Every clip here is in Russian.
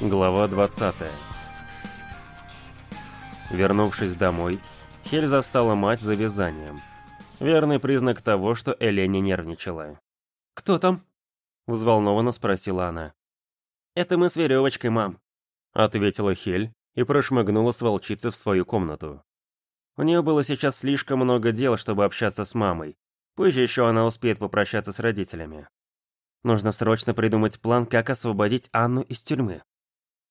Глава 20 Вернувшись домой, Хель застала мать за вязанием. Верный признак того, что Элене нервничала. «Кто там?» — взволнованно спросила она. «Это мы с веревочкой, мам», — ответила Хель и прошмыгнула с волчицы в свою комнату. У нее было сейчас слишком много дел, чтобы общаться с мамой. Позже еще она успеет попрощаться с родителями. Нужно срочно придумать план, как освободить Анну из тюрьмы.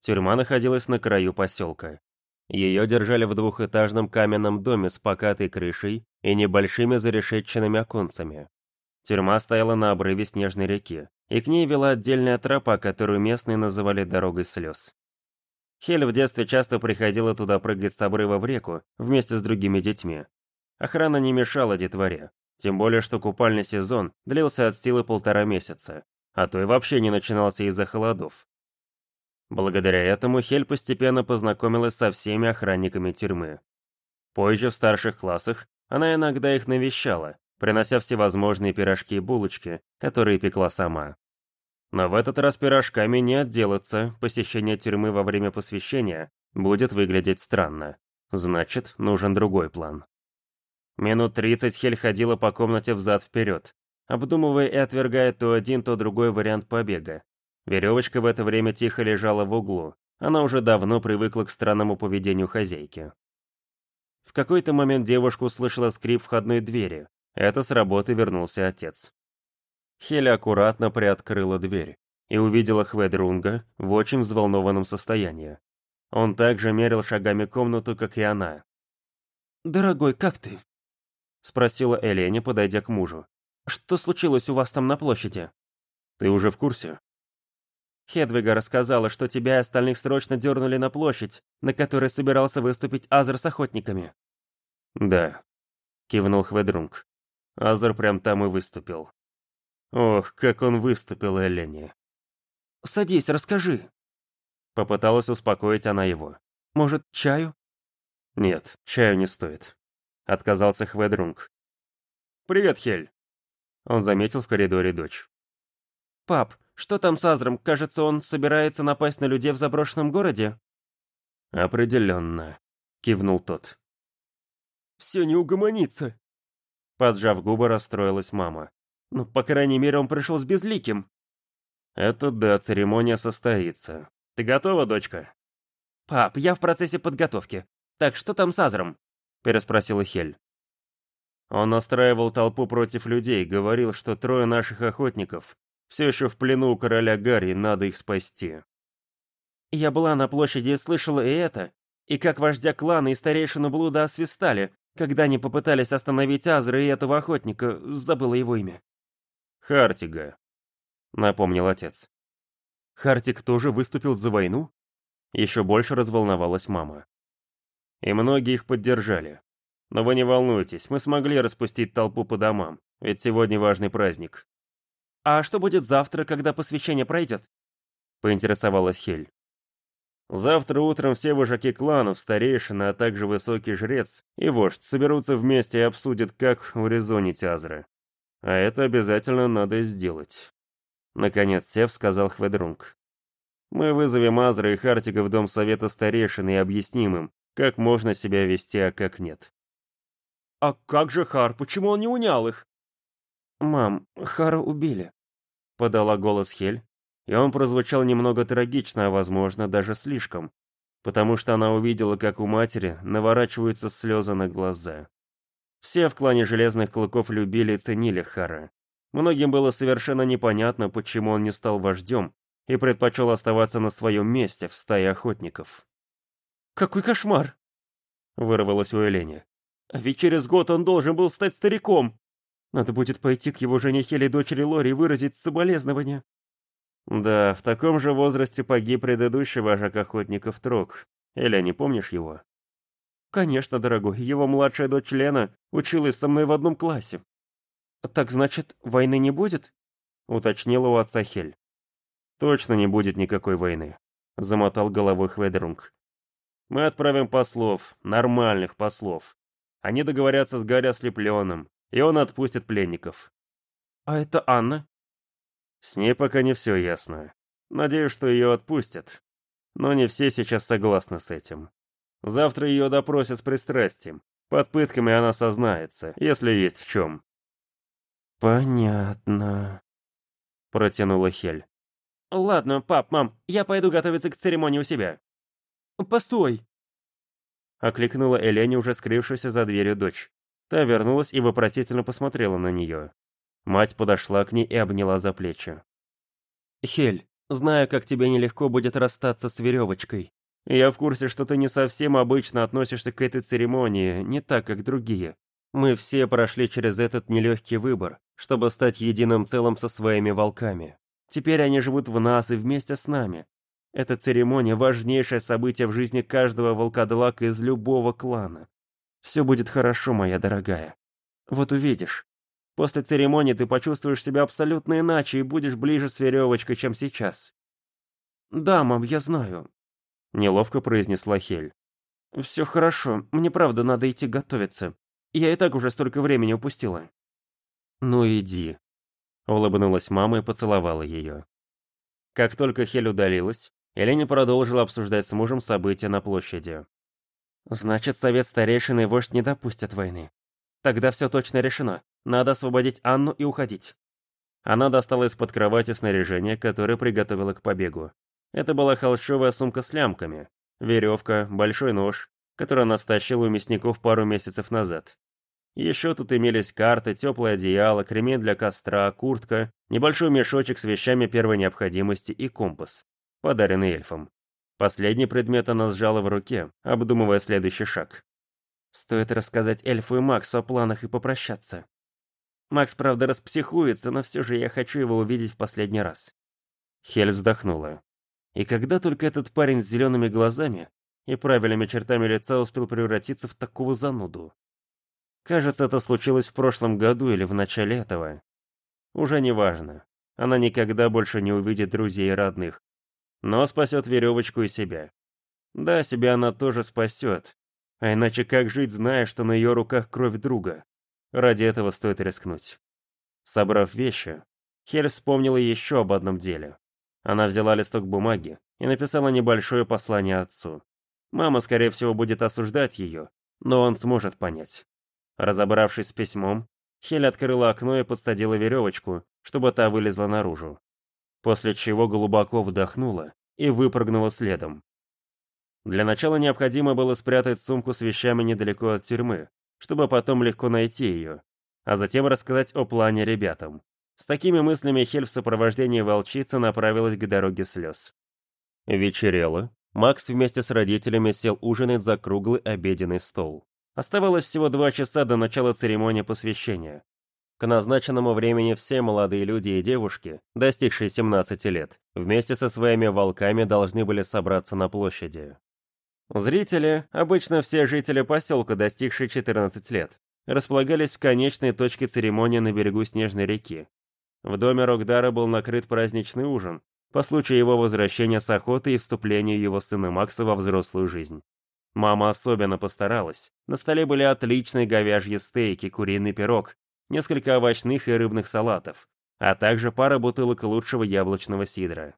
Тюрьма находилась на краю поселка. Ее держали в двухэтажном каменном доме с покатой крышей и небольшими зарешетченными оконцами. Тюрьма стояла на обрыве снежной реки, и к ней вела отдельная тропа, которую местные называли «дорогой слез». Хель в детстве часто приходила туда прыгать с обрыва в реку вместе с другими детьми. Охрана не мешала детворе, тем более что купальный сезон длился от силы полтора месяца, а то и вообще не начинался из-за холодов. Благодаря этому Хель постепенно познакомилась со всеми охранниками тюрьмы. Позже, в старших классах, она иногда их навещала, принося всевозможные пирожки и булочки, которые пекла сама. Но в этот раз пирожками не отделаться, посещение тюрьмы во время посвящения будет выглядеть странно. Значит, нужен другой план. Минут тридцать Хель ходила по комнате взад-вперед, обдумывая и отвергая то один, то другой вариант побега, Веревочка в это время тихо лежала в углу. Она уже давно привыкла к странному поведению хозяйки. В какой-то момент девушка услышала скрип входной двери. Это с работы вернулся отец. Хеля аккуратно приоткрыла дверь и увидела Хведрунга в очень взволнованном состоянии. Он также мерил шагами комнату, как и она. «Дорогой, как ты?» — спросила Элене, подойдя к мужу. «Что случилось у вас там на площади?» «Ты уже в курсе?» Хедвига рассказала, что тебя и остальных срочно дернули на площадь, на которой собирался выступить Азер с охотниками. «Да», — кивнул Хведрунг. Азер прям там и выступил. Ох, как он выступил, Элене. «Садись, расскажи». Попыталась успокоить она его. «Может, чаю?» «Нет, чаю не стоит», — отказался Хведрунг. «Привет, Хель!» Он заметил в коридоре дочь. «Пап, что там с Азром? Кажется, он собирается напасть на людей в заброшенном городе?» «Определенно», — кивнул тот. «Все не угомонится», — поджав губы, расстроилась мама. «Ну, по крайней мере, он пришел с безликим». «Это да, церемония состоится. Ты готова, дочка?» «Пап, я в процессе подготовки. Так что там с Азром?» — переспросила Хель. Он настраивал толпу против людей, говорил, что трое наших охотников все еще в плену у короля Гарри, надо их спасти. Я была на площади и слышала и это, и как вождя клана и старейшину Блуда освистали, когда они попытались остановить Азра и этого охотника, забыла его имя. Хартига, напомнил отец. Хартик тоже выступил за войну? Еще больше разволновалась мама. И многие их поддержали. Но вы не волнуйтесь, мы смогли распустить толпу по домам, ведь сегодня важный праздник. «А что будет завтра, когда посвящение пройдет?» — поинтересовалась Хель. «Завтра утром все вожаки кланов, старейшина, а также высокий жрец и вождь соберутся вместе и обсудят, как урезонить Азра. А это обязательно надо сделать». Наконец Сев сказал Хведрунг. «Мы вызовем Азра и Хартига в дом совета старейшин и объясним им, как можно себя вести, а как нет». «А как же Хар? Почему он не унял их?» «Мам, Хара убили», — подала голос Хель, и он прозвучал немного трагично, а возможно, даже слишком, потому что она увидела, как у матери наворачиваются слезы на глаза. Все в клане Железных Клыков любили и ценили Хара. Многим было совершенно непонятно, почему он не стал вождем и предпочел оставаться на своем месте в стае охотников. «Какой кошмар!» — вырвалось у Элени. «А ведь через год он должен был стать стариком!» Надо будет пойти к его жене Хеле дочери Лори и выразить соболезнования. Да, в таком же возрасте погиб предыдущий вожак охотников Трок. Эля, не помнишь его? Конечно, дорогой, его младшая дочь Лена училась со мной в одном классе. Так значит, войны не будет? Уточнила у отца Хель. Точно не будет никакой войны, замотал головой Хведрунг. Мы отправим послов, нормальных послов. Они договорятся с Гарри Ослепленным, и он отпустит пленников. А это Анна? С ней пока не все ясно. Надеюсь, что ее отпустят. но не все сейчас согласны с этим. Завтра ее допросят с пристрастием. Под пытками она сознается, если есть в чем. «Понятно», — протянула Хель. «Ладно, пап, мам, я пойду готовиться к церемонии у себя». «Постой!» Окликнула Элене, уже скрывшуюся за дверью дочь. Та вернулась и вопросительно посмотрела на нее. Мать подошла к ней и обняла за плечи. «Хель, знаю, как тебе нелегко будет расстаться с веревочкой. Я в курсе, что ты не совсем обычно относишься к этой церемонии, не так, как другие. Мы все прошли через этот нелегкий выбор, чтобы стать единым целым со своими волками. Теперь они живут в нас и вместе с нами. Эта церемония – важнейшее событие в жизни каждого волкодлака из любого клана. Все будет хорошо, моя дорогая. Вот увидишь. После церемонии ты почувствуешь себя абсолютно иначе и будешь ближе с веревочкой, чем сейчас. Да, мам, я знаю. Неловко произнесла Хель. Все хорошо, мне правда надо идти готовиться. Я и так уже столько времени упустила. Ну иди. Улыбнулась мама и поцеловала ее. Как только Хель удалилась, Эленя продолжила обсуждать с мужем события на площади. «Значит, совет старейшин и вождь не допустят войны. Тогда все точно решено. Надо освободить Анну и уходить». Она достала из-под кровати снаряжение, которое приготовила к побегу. Это была холщовая сумка с лямками, веревка, большой нож, который она стащила у мясников пару месяцев назад. Еще тут имелись карты, теплое одеяло, кремень для костра, куртка, небольшой мешочек с вещами первой необходимости и компас, подаренный эльфом. Последний предмет она сжала в руке, обдумывая следующий шаг. Стоит рассказать эльфу и Максу о планах и попрощаться. Макс, правда, распсихуется, но все же я хочу его увидеть в последний раз. Хель вздохнула. И когда только этот парень с зелеными глазами и правильными чертами лица успел превратиться в такого зануду? Кажется, это случилось в прошлом году или в начале этого. Уже не важно. Она никогда больше не увидит друзей и родных. Но спасет веревочку и себя. Да, себя она тоже спасет. А иначе как жить, зная, что на ее руках кровь друга? Ради этого стоит рискнуть. Собрав вещи, Хель вспомнила еще об одном деле. Она взяла листок бумаги и написала небольшое послание отцу. Мама, скорее всего, будет осуждать ее, но он сможет понять. Разобравшись с письмом, Хель открыла окно и подсадила веревочку, чтобы та вылезла наружу. После чего глубоко вдохнула и выпрыгнула следом. Для начала необходимо было спрятать сумку с вещами недалеко от тюрьмы, чтобы потом легко найти ее, а затем рассказать о плане ребятам. С такими мыслями Хель в сопровождении волчицы направилась к дороге слез. Вечерело. Макс вместе с родителями сел ужинать за круглый обеденный стол. Оставалось всего два часа до начала церемонии посвящения. К назначенному времени все молодые люди и девушки, достигшие 17 лет, вместе со своими волками должны были собраться на площади. Зрители, обычно все жители поселка, достигшие 14 лет, располагались в конечной точке церемонии на берегу Снежной реки, в доме Рокдара был накрыт праздничный ужин, по случаю его возвращения с охоты и вступления его сына Макса во взрослую жизнь. Мама особенно постаралась. На столе были отличные говяжьи стейки, куриный пирог, несколько овощных и рыбных салатов, а также пара бутылок лучшего яблочного сидра.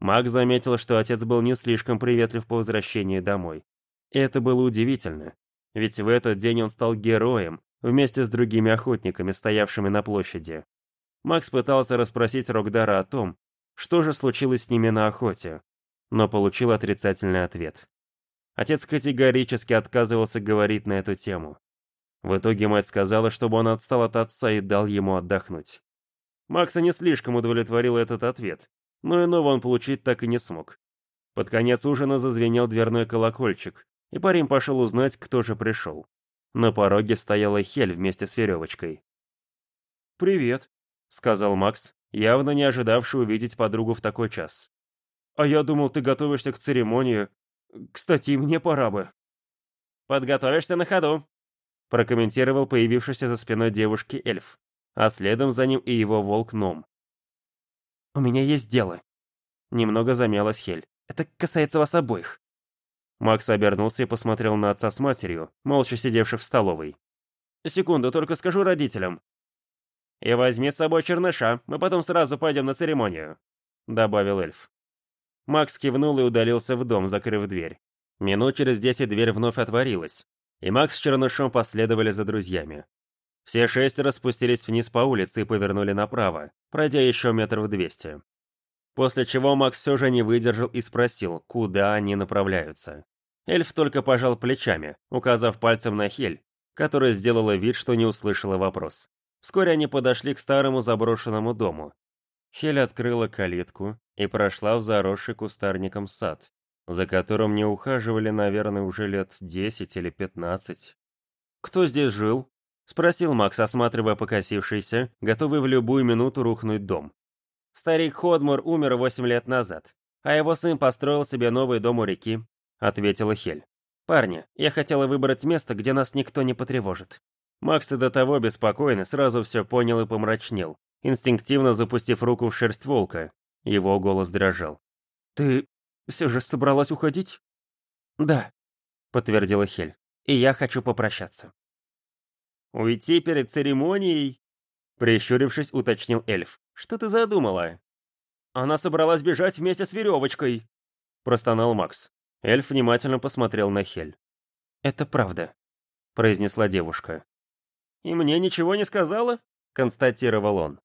Мак заметил, что отец был не слишком приветлив по возвращении домой. Это было удивительно, ведь в этот день он стал героем вместе с другими охотниками, стоявшими на площади. Макс пытался расспросить Рокдара о том, что же случилось с ними на охоте, но получил отрицательный ответ. Отец категорически отказывался говорить на эту тему. В итоге мать сказала, чтобы он отстал от отца и дал ему отдохнуть. Макса не слишком удовлетворил этот ответ, но иного он получить так и не смог. Под конец ужина зазвенел дверной колокольчик, и парень пошел узнать, кто же пришел. На пороге стояла Хель вместе с веревочкой. «Привет», — сказал Макс, явно не ожидавший увидеть подругу в такой час. «А я думал, ты готовишься к церемонии. Кстати, мне пора бы». «Подготовишься на ходу», — прокомментировал появившийся за спиной девушки эльф, а следом за ним и его волк Ном. «У меня есть дело». Немного замялась Хель. «Это касается вас обоих». Макс обернулся и посмотрел на отца с матерью, молча сидевших в столовой. «Секунду, только скажу родителям. «И возьми с собой черныша, мы потом сразу пойдем на церемонию», — добавил эльф. Макс кивнул и удалился в дом, закрыв дверь. Минут через десять дверь вновь отворилась, и Макс с Чернышом последовали за друзьями. Все шестеро спустились вниз по улице и повернули направо, пройдя еще метров двести. После чего Макс все же не выдержал и спросил, куда они направляются. Эльф только пожал плечами, указав пальцем на Хель, которая сделала вид, что не услышала вопрос. Вскоре они подошли к старому заброшенному дому. Хель открыла калитку и прошла в заросший кустарником сад, за которым не ухаживали, наверное, уже лет десять или пятнадцать. «Кто здесь жил?» — спросил Макс, осматривая покосившийся, готовый в любую минуту рухнуть дом. «Старик Ходмур умер восемь лет назад, а его сын построил себе новый дом у реки», — ответила Хель. «Парни, я хотела выбрать место, где нас никто не потревожит. Макс и до того беспокойный сразу все понял и помрачнел, инстинктивно запустив руку в шерсть волка. Его голос дрожал. «Ты все же собралась уходить?» «Да», — подтвердила Хель. «И я хочу попрощаться». «Уйти перед церемонией?» Прищурившись, уточнил эльф. «Что ты задумала?» «Она собралась бежать вместе с веревочкой», — простонал Макс. Эльф внимательно посмотрел на Хель. «Это правда», — произнесла девушка. «И мне ничего не сказала?» — констатировал он.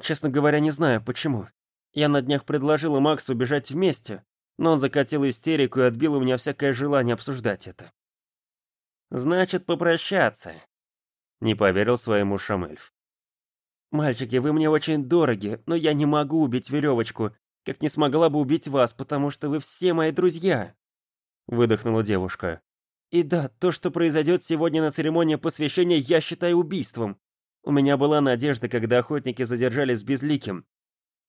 «Честно говоря, не знаю, почему. Я на днях предложила Максу бежать вместе, но он закатил истерику и отбил у меня всякое желание обсуждать это». «Значит, попрощаться», — не поверил своему Шамельф. «Мальчики, вы мне очень дороги, но я не могу убить веревочку, как не смогла бы убить вас, потому что вы все мои друзья», — выдохнула девушка. И да, то, что произойдет сегодня на церемонии посвящения, я считаю убийством. У меня была надежда, когда охотники задержались с Безликим.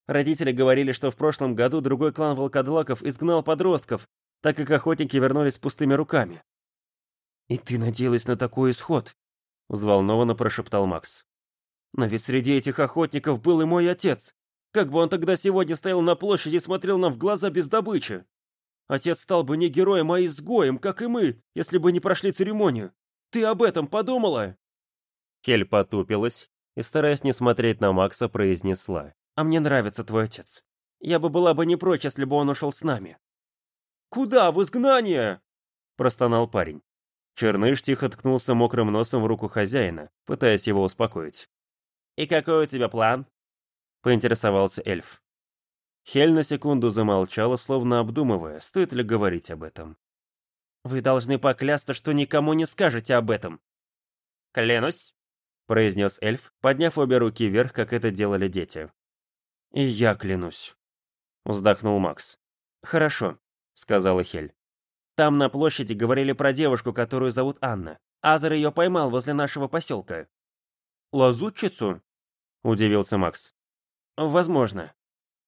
Родители говорили, что в прошлом году другой клан волкодлаков изгнал подростков, так как охотники вернулись пустыми руками. «И ты надеялась на такой исход?» — взволнованно прошептал Макс. «Но ведь среди этих охотников был и мой отец. Как бы он тогда сегодня стоял на площади и смотрел нам в глаза без добычи?» Отец стал бы не героем, а изгоем, как и мы, если бы не прошли церемонию. Ты об этом подумала?» Кель потупилась и, стараясь не смотреть на Макса, произнесла. «А мне нравится твой отец. Я бы была бы не прочь, если бы он ушел с нами». «Куда? В изгнание?» – простонал парень. Черныш тихо ткнулся мокрым носом в руку хозяина, пытаясь его успокоить. «И какой у тебя план?» – поинтересовался эльф. Хель на секунду замолчала, словно обдумывая, стоит ли говорить об этом. «Вы должны поклясться, что никому не скажете об этом». «Клянусь», — произнес эльф, подняв обе руки вверх, как это делали дети. «И я клянусь», — вздохнул Макс. «Хорошо», — сказала Хель. «Там на площади говорили про девушку, которую зовут Анна. Азер ее поймал возле нашего поселка». «Лазутчицу?» — удивился Макс. «Возможно.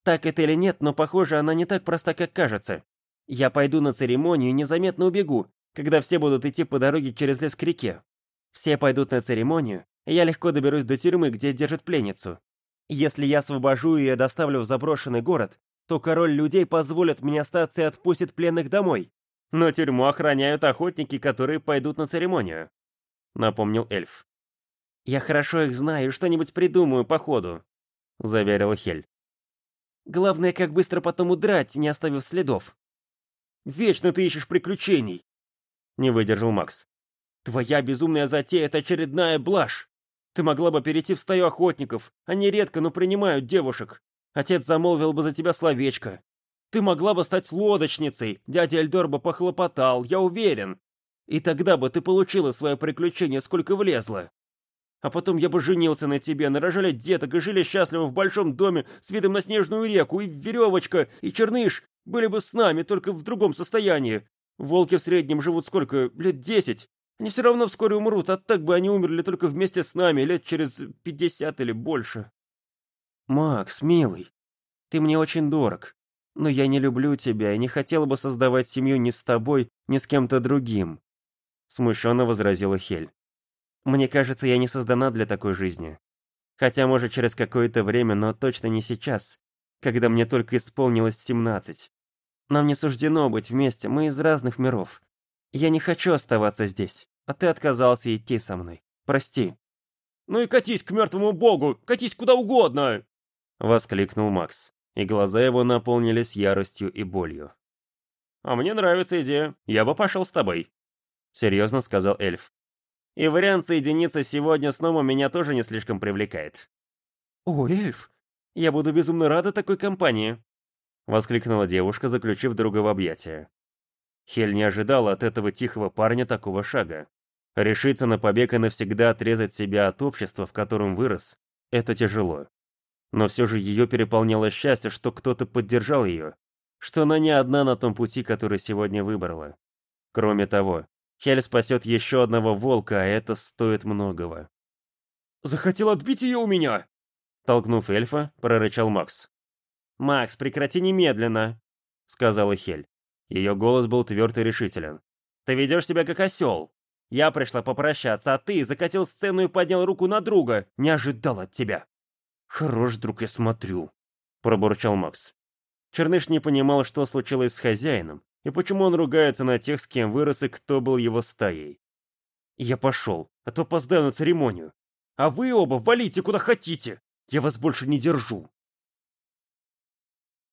Так это или нет, но похоже, она не так проста, как кажется. Я пойду на церемонию и незаметно убегу, когда все будут идти по дороге через лес к реке. Все пойдут на церемонию, и я легко доберусь до тюрьмы, где держат пленницу. Если я освобожу ее и доставлю в заброшенный город, то король людей позволит мне остаться и отпустит пленных домой. Но тюрьму охраняют охотники, которые пойдут на церемонию», — напомнил эльф. «Я хорошо их знаю что-нибудь придумаю по ходу», — заверил Хель. Главное, как быстро потом удрать, не оставив следов. Вечно ты ищешь приключений. Не выдержал Макс. Твоя безумная затея — это очередная блажь. Ты могла бы перейти в стаю охотников. Они редко, но принимают девушек. Отец замолвил бы за тебя словечко. Ты могла бы стать лодочницей. Дядя Эльдор бы похлопотал, я уверен. И тогда бы ты получила свое приключение, сколько влезло. А потом я бы женился на тебе, нарожали деток и жили счастливо в большом доме с видом на снежную реку, и веревочка, и черныш были бы с нами, только в другом состоянии. Волки в среднем живут сколько? Лет десять. Они все равно вскоре умрут, а так бы они умерли только вместе с нами, лет через пятьдесят или больше. Макс, милый, ты мне очень дорог. Но я не люблю тебя и не хотела бы создавать семью ни с тобой, ни с кем-то другим. Смущенно возразила Хель. Мне кажется, я не создана для такой жизни. Хотя, может, через какое-то время, но точно не сейчас, когда мне только исполнилось 17. Нам не суждено быть вместе, мы из разных миров. Я не хочу оставаться здесь, а ты отказался идти со мной. Прости. «Ну и катись к мертвому богу! Катись куда угодно!» — воскликнул Макс. и глаза его наполнились яростью и болью. «А мне нравится идея, я бы пошел с тобой», — серьезно сказал эльф. «И вариант соединиться сегодня снова меня тоже не слишком привлекает». «О, эльф, я буду безумно рада такой компании», — воскликнула девушка, заключив друга в объятия. Хель не ожидала от этого тихого парня такого шага. Решиться на побег и навсегда отрезать себя от общества, в котором вырос, это тяжело. Но все же ее переполняло счастье, что кто-то поддержал ее, что она не одна на том пути, который сегодня выбрала. Кроме того, Хель спасет еще одного волка, а это стоит многого. «Захотел отбить ее у меня!» Толкнув эльфа, прорычал Макс. «Макс, прекрати немедленно!» — сказала Хель. Ее голос был тверд и решителен. «Ты ведешь себя как осел. Я пришла попрощаться, а ты закатил сцену и поднял руку на друга. Не ожидал от тебя. Хорош, друг, я смотрю, пробурчал Макс. Черныш не понимал, что случилось с хозяином, и почему он ругается на тех, с кем вырос и кто был его стаей. Я пошел, а то опоздаю на церемонию. А вы оба валите куда хотите. Я вас больше не держу.